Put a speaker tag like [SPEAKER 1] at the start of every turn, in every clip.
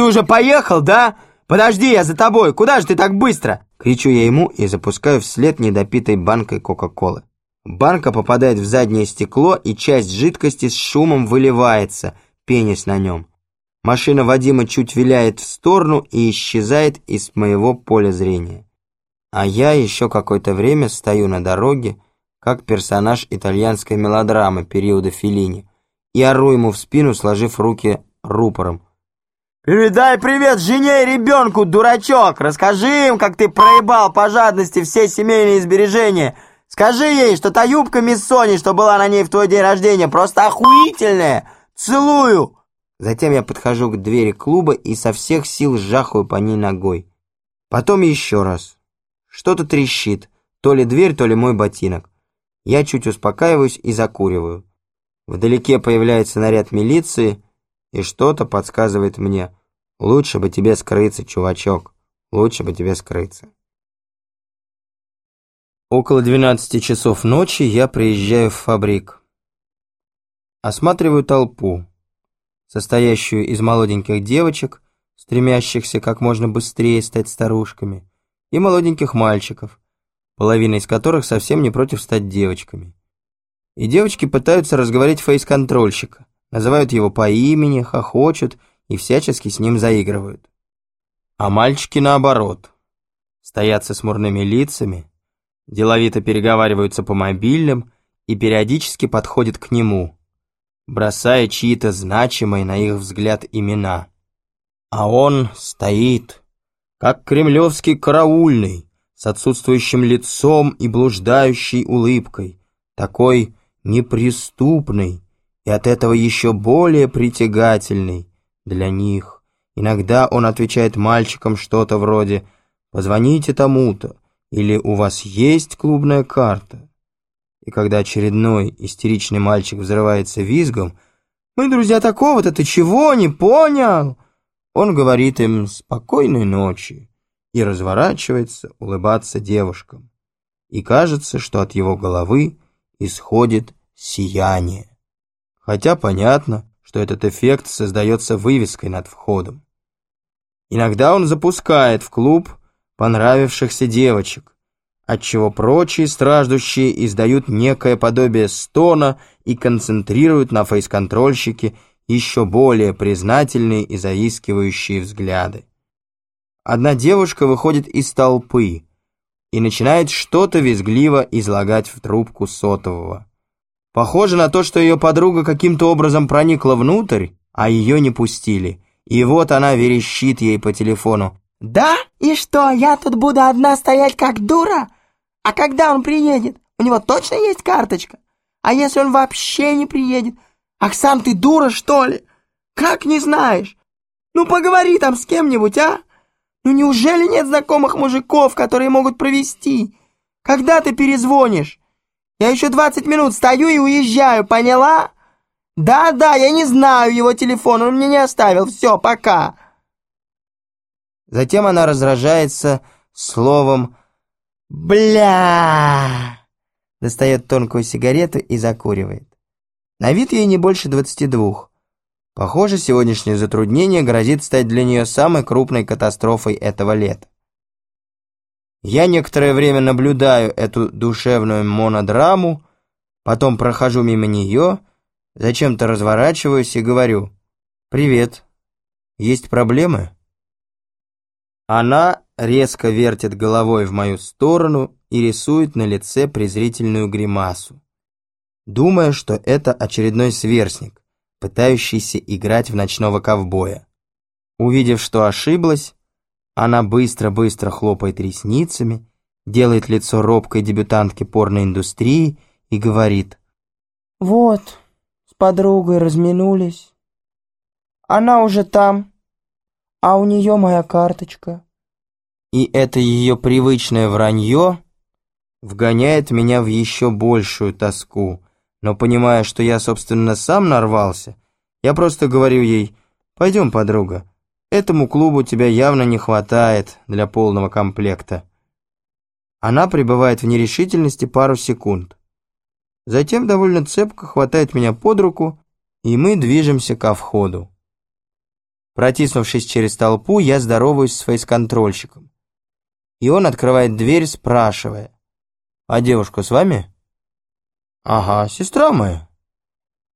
[SPEAKER 1] ты уже поехал, да? Подожди, я за тобой, куда же ты так быстро?» Кричу я ему и запускаю вслед недопитой банкой Кока-Колы. Банка попадает в заднее стекло, и часть жидкости с шумом выливается, пенясь на нем. Машина Вадима чуть виляет в сторону и исчезает из моего поля зрения. А я еще какое-то время стою на дороге, как персонаж итальянской мелодрамы периода Феллини, и ору ему в спину, сложив руки рупором. «Передай привет жене и ребенку, дурачок! Расскажи им, как ты проебал по жадности все семейные сбережения! Скажи ей, что та юбка мисс Сони, что была на ней в твой день рождения, просто охуительная! Целую!» Затем я подхожу к двери клуба и со всех сил сжахаю по ней ногой. Потом еще раз. Что-то трещит, то ли дверь, то ли мой ботинок. Я чуть успокаиваюсь и закуриваю. Вдалеке появляется наряд милиции, и что-то подсказывает мне. Лучше бы тебе скрыться, чувачок. Лучше бы тебе скрыться. Около 12 часов ночи я приезжаю в фабрик. Осматриваю толпу состоящую из молоденьких девочек, стремящихся как можно быстрее стать старушками, и молоденьких мальчиков, половина из которых совсем не против стать девочками. И девочки пытаются разговорить фейс-контрольщика, называют его по имени, хохочут и всячески с ним заигрывают. А мальчики наоборот, стоят со смурными лицами, деловито переговариваются по мобильным и периодически подходят к нему – бросая чьи-то значимые на их взгляд имена. А он стоит, как кремлевский караульный, с отсутствующим лицом и блуждающей улыбкой, такой неприступный и от этого еще более притягательный для них. Иногда он отвечает мальчикам что-то вроде «позвоните тому-то» или «у вас есть клубная карта?» И когда очередной истеричный мальчик взрывается визгом, «Мы друзья такого-то, ты чего, не понял?» Он говорит им «спокойной ночи» и разворачивается улыбаться девушкам. И кажется, что от его головы исходит сияние. Хотя понятно, что этот эффект создается вывеской над входом. Иногда он запускает в клуб понравившихся девочек, отчего прочие страждущие издают некое подобие стона и концентрируют на фейс-контрольщике еще более признательные и заискивающие взгляды. Одна девушка выходит из толпы и начинает что-то визгливо излагать в трубку сотового. Похоже на то, что ее подруга каким-то образом проникла внутрь, а ее не пустили. И вот она верещит ей по телефону. «Да? И что, я тут буду одна стоять как дура? А когда он приедет? У него точно есть карточка? А если он вообще не приедет? Оксан, ты дура, что ли? Как не знаешь? Ну, поговори там с кем-нибудь, а? Ну, неужели нет знакомых мужиков, которые могут провести? Когда ты перезвонишь? Я еще двадцать минут стою и уезжаю, поняла? Да-да, я не знаю его телефон, он мне не оставил. Все, пока. Затем она раздражается словом «Бля!» Достает тонкую сигарету и закуривает. На вид ей не больше двадцати двух. Похоже, сегодняшнее затруднение грозит стать для нее самой крупной катастрофой этого лета. Я некоторое время наблюдаю эту душевную монодраму, потом прохожу мимо нее, зачем-то разворачиваюсь и говорю «Привет, есть проблемы?» Она резко вертит головой в мою сторону и рисует на лице презрительную гримасу, думая, что это очередной сверстник, пытающийся играть в ночного ковбоя. Увидев, что ошиблась, она быстро-быстро хлопает ресницами, делает лицо робкой дебютантки порноиндустрии и говорит «Вот, с подругой разминулись. Она уже там, а у нее моя карточка». И это ее привычное вранье вгоняет меня в еще большую тоску. Но понимая, что я, собственно, сам нарвался, я просто говорю ей, «Пойдем, подруга, этому клубу тебя явно не хватает для полного комплекта». Она пребывает в нерешительности пару секунд. Затем довольно цепко хватает меня под руку, и мы движемся ко входу. Протиснувшись через толпу, я здороваюсь с фейс-контрольщиком. И он открывает дверь, спрашивая. «А девушка с вами?» «Ага, сестра моя».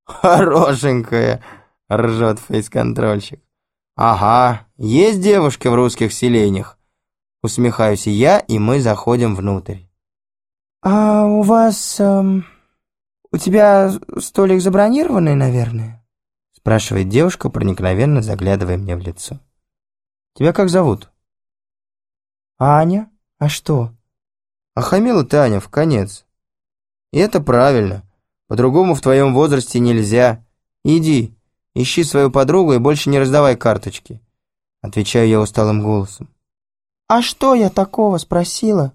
[SPEAKER 1] «Хорошенькая», — ржет фейс-контрольщик. «Ага, есть девушки в русских селениях». Усмехаюсь я, и мы заходим внутрь.
[SPEAKER 2] «А у вас... Эм, у тебя столик забронированный, наверное?»
[SPEAKER 1] Спрашивает девушка, проникновенно заглядывая мне в лицо. «Тебя как зовут?»
[SPEAKER 2] «Аня? А что?»
[SPEAKER 1] «Охамела ты, Аня, в конец. И это правильно. По-другому в твоем возрасте нельзя. Иди, ищи свою подругу и больше не раздавай карточки». Отвечаю я усталым голосом.
[SPEAKER 2] «А что я такого спросила?»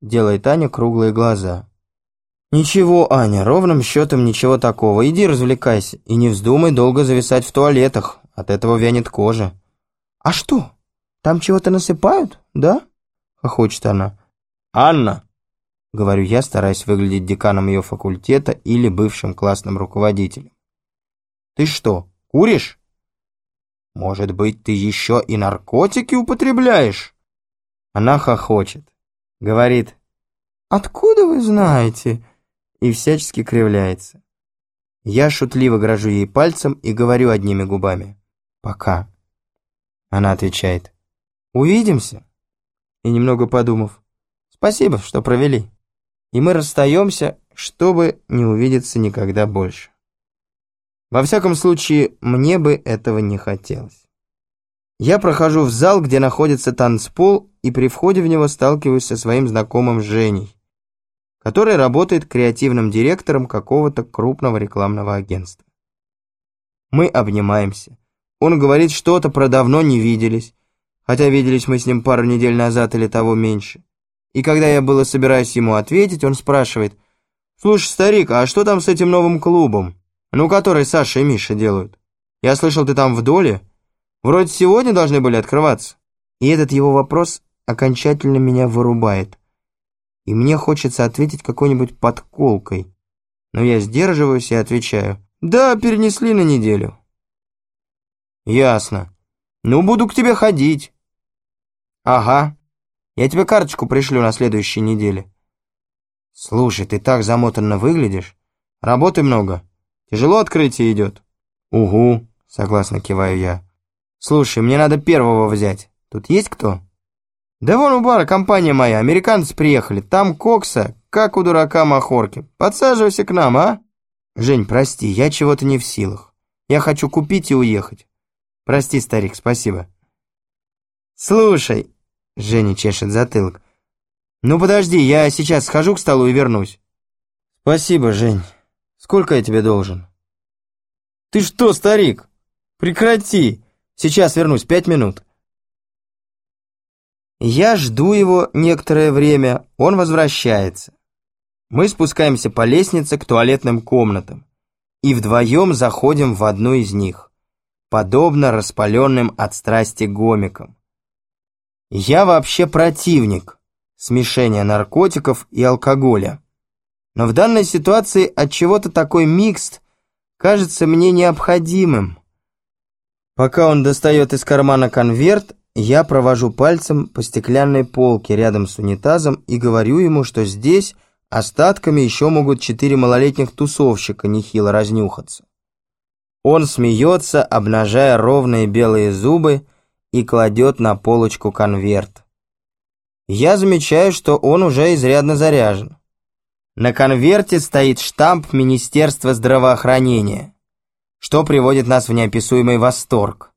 [SPEAKER 1] Делает Аня круглые глаза. «Ничего, Аня, ровным счетом ничего такого. Иди развлекайся и не вздумай долго зависать в туалетах. От этого вянет кожа».
[SPEAKER 2] «А что? Там чего-то насыпают, да?»
[SPEAKER 1] Хохочет она. «Анна!» Говорю я, стараясь выглядеть деканом ее факультета или бывшим классным руководителем. «Ты что, куришь? Может быть, ты еще и наркотики употребляешь?» Она хохочет. Говорит, «Откуда вы знаете?» И всячески кривляется. Я шутливо грожу ей пальцем и говорю одними губами. «Пока». Она отвечает, «Увидимся?» И немного подумав, «Спасибо, что провели». И мы расстаемся, чтобы не увидеться никогда больше. Во всяком случае, мне бы этого не хотелось. Я прохожу в зал, где находится танцпол, и при входе в него сталкиваюсь со своим знакомым Женей, который работает креативным директором какого-то крупного рекламного агентства. Мы обнимаемся. Он говорит что-то про давно не виделись, хотя виделись мы с ним пару недель назад или того меньше. И когда я было собираюсь ему ответить, он спрашивает, «Слушай, старик, а что там с этим новым клубом? Ну, который Саша и Миша делают? Я слышал, ты там в доле? Вроде сегодня должны были открываться». И этот его вопрос окончательно меня вырубает. И мне хочется ответить какой-нибудь подколкой. Но я сдерживаюсь и отвечаю, «Да, перенесли на неделю». «Ясно. Ну, буду к тебе ходить». «Ага. Я тебе карточку пришлю на следующей неделе». «Слушай, ты так замотанно выглядишь. Работы много. Тяжело открытие идет?» «Угу», — согласно киваю я. «Слушай, мне надо первого взять. Тут есть кто?» «Да вон у бара компания моя, американцы приехали. Там кокса, как у дурака махорки. Подсаживайся к нам, а?» «Жень, прости, я чего-то не в силах. Я хочу купить и уехать. Прости, старик, спасибо». «Слушай», — Женя чешет затылок, «ну подожди, я сейчас схожу к столу и вернусь». «Спасибо, Жень. Сколько я тебе должен?» «Ты что, старик? Прекрати. Сейчас вернусь, пять минут». Я жду его некоторое время, он возвращается. Мы спускаемся по лестнице к туалетным комнатам и вдвоем заходим в одну из них, подобно распаленным от страсти гомикам. Я вообще противник смешения наркотиков и алкоголя. Но в данной ситуации от чего-то такой микст кажется мне необходимым. Пока он достает из кармана конверт, я провожу пальцем по стеклянной полке рядом с унитазом и говорю ему, что здесь остатками еще могут четыре малолетних тусовщика нехило разнюхаться. Он смеется, обнажая ровные белые зубы и кладет на полочку конверт. Я замечаю, что он уже изрядно заряжен. На конверте стоит штамп Министерства здравоохранения, что приводит нас в неописуемый восторг.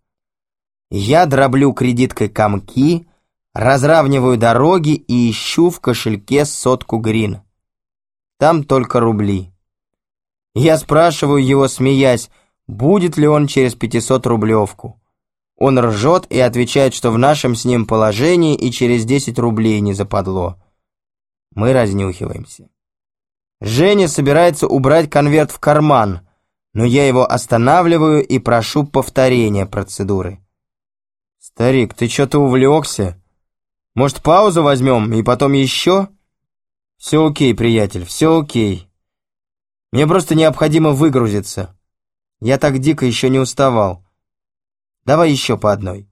[SPEAKER 1] Я дроблю кредиткой комки, разравниваю дороги и ищу в кошельке сотку грин. Там только рубли. Я спрашиваю его, смеясь, будет ли он через 500 рублевку. Он ржет и отвечает, что в нашем с ним положении и через 10 рублей не западло. Мы разнюхиваемся. Женя собирается убрать конверт в карман, но я его останавливаю и прошу повторения процедуры. «Старик, ты что-то увлекся? Может, паузу возьмем и потом еще?» «Все окей, приятель, все окей. Мне просто необходимо выгрузиться. Я так дико еще не уставал. Давай еще по одной».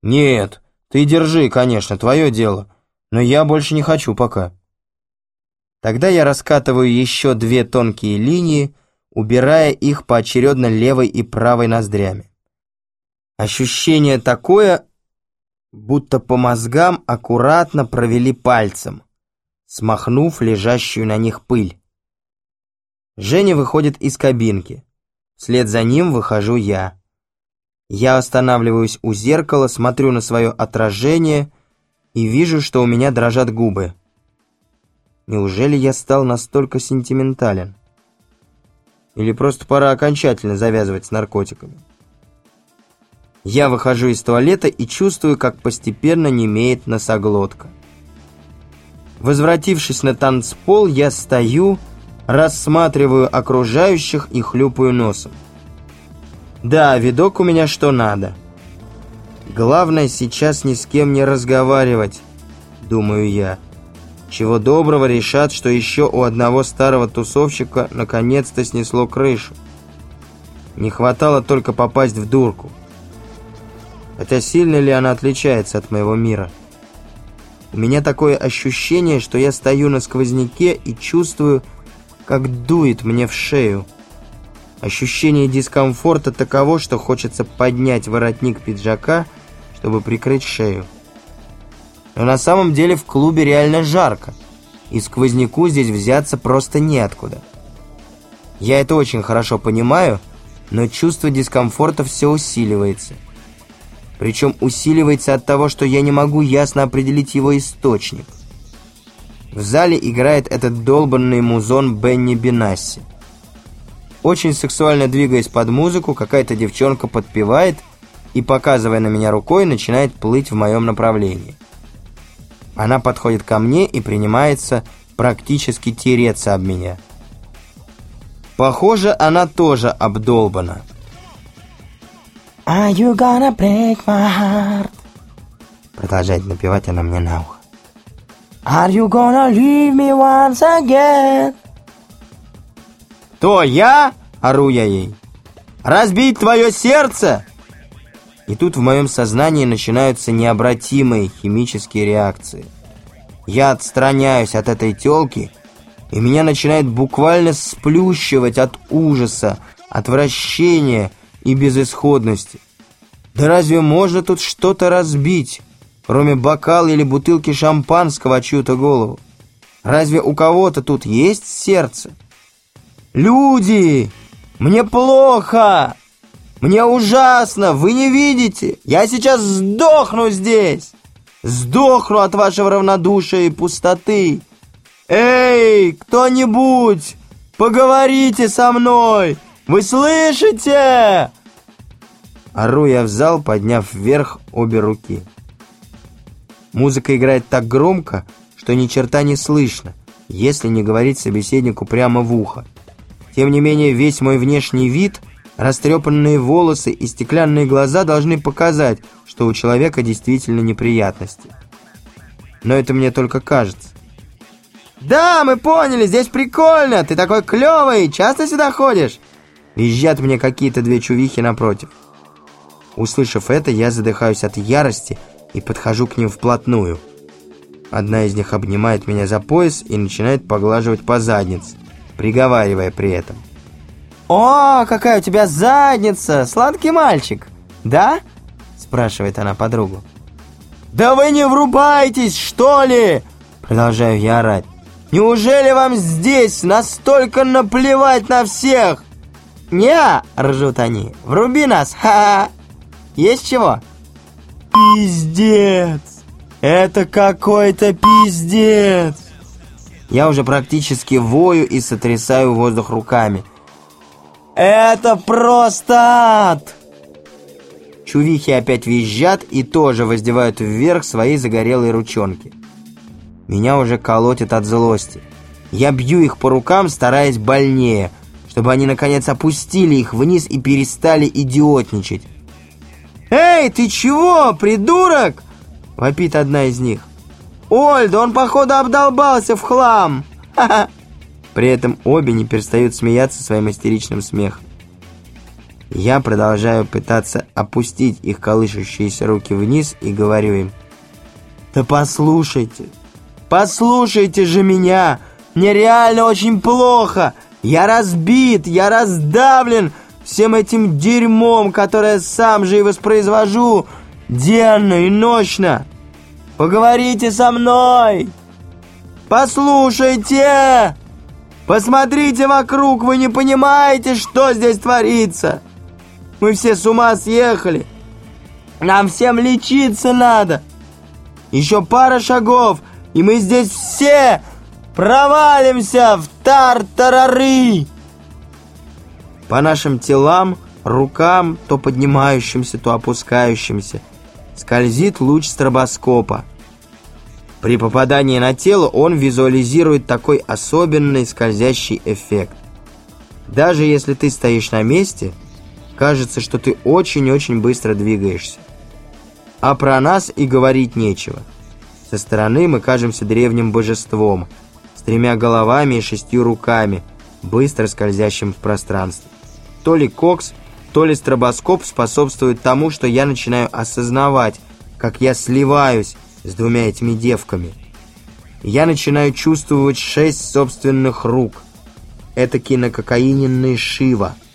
[SPEAKER 1] «Нет, ты держи, конечно, твое дело, но я больше не хочу пока». Тогда я раскатываю еще две тонкие линии, убирая их поочередно левой и правой ноздрями. Ощущение такое, будто по мозгам аккуратно провели пальцем, смахнув лежащую на них пыль. Женя выходит из кабинки. Вслед за ним выхожу я. Я останавливаюсь у зеркала, смотрю на свое отражение и вижу, что у меня дрожат губы. Неужели я стал настолько сентиментален? Или просто пора окончательно завязывать с наркотиками? Я выхожу из туалета и чувствую, как постепенно немеет носоглотка. Возвратившись на танцпол, я стою, рассматриваю окружающих и хлюпаю носом. Да, видок у меня что надо. Главное сейчас ни с кем не разговаривать, думаю я. Чего доброго решат, что еще у одного старого тусовщика наконец-то снесло крышу. Не хватало только попасть в дурку. Хотя сильно ли она отличается от моего мира? У меня такое ощущение, что я стою на сквозняке и чувствую, как дует мне в шею. Ощущение дискомфорта таково, что хочется поднять воротник пиджака, чтобы прикрыть шею. Но на самом деле в клубе реально жарко, и сквозняку здесь взяться просто неоткуда. Я это очень хорошо понимаю, но чувство дискомфорта все усиливается. Причем усиливается от того, что я не могу ясно определить его источник. В зале играет этот долбанный музон Бенни Бенасси. Очень сексуально двигаясь под музыку, какая-то девчонка подпевает и, показывая на меня рукой, начинает плыть в моем направлении. Она подходит ко мне и принимается практически тереться об меня. Похоже, она тоже обдолбана.
[SPEAKER 2] Are you gonna break my heart?
[SPEAKER 1] Продолжает напевать она мне на ухо.
[SPEAKER 2] Are you gonna leave me once again?
[SPEAKER 1] «То я?» — ору я ей. «Разбить твое сердце?» И тут в моем сознании начинаются необратимые химические реакции. Я отстраняюсь от этой телки, и меня начинает буквально сплющивать от ужаса, отвращения и безысходности. Да разве можно тут что-то разбить, кроме бокала или бутылки шампанского о чью-то голову? Разве у кого-то тут есть сердце? «Люди! Мне плохо!» Мне ужасно, вы не видите? Я сейчас сдохну здесь. Сдохну от вашего равнодушия и пустоты. Эй, кто-нибудь, поговорите со мной. Вы слышите? Ору я в зал, подняв вверх обе руки. Музыка играет так громко, что ни черта не слышно, если не говорить собеседнику прямо в ухо. Тем не менее, весь мой внешний вид — Растрепанные волосы и стеклянные глаза должны показать, что у человека действительно неприятности. Но это мне только кажется. «Да, мы поняли, здесь прикольно, ты такой клевый, часто сюда ходишь?» Визжат мне какие-то две чувихи напротив. Услышав это, я задыхаюсь от ярости и подхожу к ним вплотную. Одна из них обнимает меня за пояс и начинает поглаживать по заднице, приговаривая при этом. «О, какая у тебя задница! Сладкий мальчик! Да?» спрашивает она подругу. «Да вы не врубайтесь, что ли?» Продолжаю я орать. «Неужели вам здесь настолько наплевать на всех?» «Не!» — ржут они. «Вруби нас! Ха-ха! Есть чего?» «Пиздец! Это какой-то пиздец!» Я уже практически вою и сотрясаю воздух руками – это просто ад! Чувихи опять визжат и тоже воздевают вверх свои загорелые ручонки. Меня уже колотит от злости. Я бью их по рукам, стараясь больнее, чтобы они наконец опустили их вниз и перестали идиотничать. «Эй, ты чего, придурок?» — вопит одна из них. «Оль, да он, походу, обдолбался в хлам!» Ха-ха! При этом обе не перестают смеяться своим истеричным смехом. Я продолжаю пытаться опустить их колышущиеся руки вниз и говорю им, «Да послушайте, послушайте же меня! Мне реально очень плохо! Я разбит, я раздавлен всем этим дерьмом, которое сам же и воспроизвожу денно и ночно! Поговорите со мной! Послушайте! Посмотрите вокруг, вы не понимаете, что здесь творится!» Мы все с ума съехали. Нам всем лечиться надо. Еще пара шагов, и мы здесь все провалимся в тартарары. По нашим телам, рукам, то поднимающимся, то опускающимся, скользит луч стробоскопа. При попадании на тело он визуализирует такой особенный скользящий эффект. Даже если ты стоишь на месте – Кажется, что ты очень-очень быстро двигаешься. А про нас и говорить нечего. Со стороны мы кажемся древним божеством, с тремя головами и шестью руками, быстро скользящим в пространстве. То ли кокс, то ли стробоскоп способствует тому, что я начинаю осознавать, как я сливаюсь с двумя этими девками. Я начинаю чувствовать шесть собственных рук. Это кинококаиненный Шива —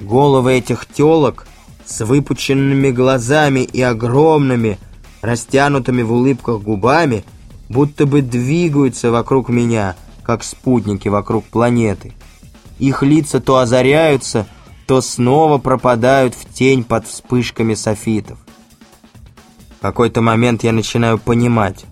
[SPEAKER 1] Головы этих телок с выпученными глазами и огромными, растянутыми в улыбках губами, будто бы двигаются вокруг меня, как спутники вокруг планеты. Их лица то озаряются, то снова пропадают в тень под вспышками софитов. Какой-то момент я начинаю понимать,